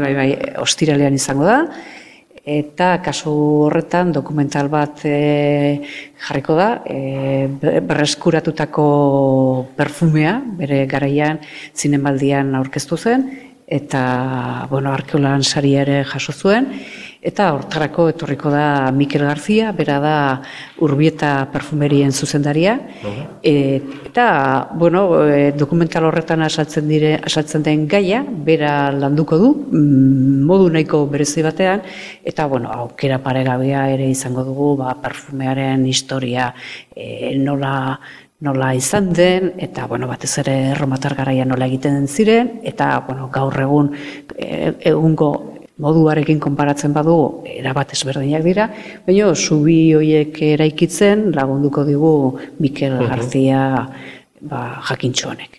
bai, bai, ostiralean izango da. Eta kasu horretan dokumental bat e, jarriko da, e, berreskuratutako perfumea, bere garaian zinemaldian aurkeztu zen, eta bueno, arkeolan sari ere jaso zuen, eta hortarako etorriko da Mikel Garzia, bera da urbieta perfumerien zuzendaria, e, eta bueno, e, dokumental horretan asaltzen, dire, asaltzen den gaia, bera landuko du, mm, modu nahiko berezi batean, eta bueno, aukera paregabea ere izango dugu, ba, perfumearen historia e, nola nola izan den, eta bueno, batez ere erromatar garaia nola egiten ziren, eta bueno, gaur egun egungo moduarekin konparatzen badugu erabat ezberdinak dira, baina zubi hoiek eraikitzen lagunduko digu Mikel Garzia ba, jakintxo honek.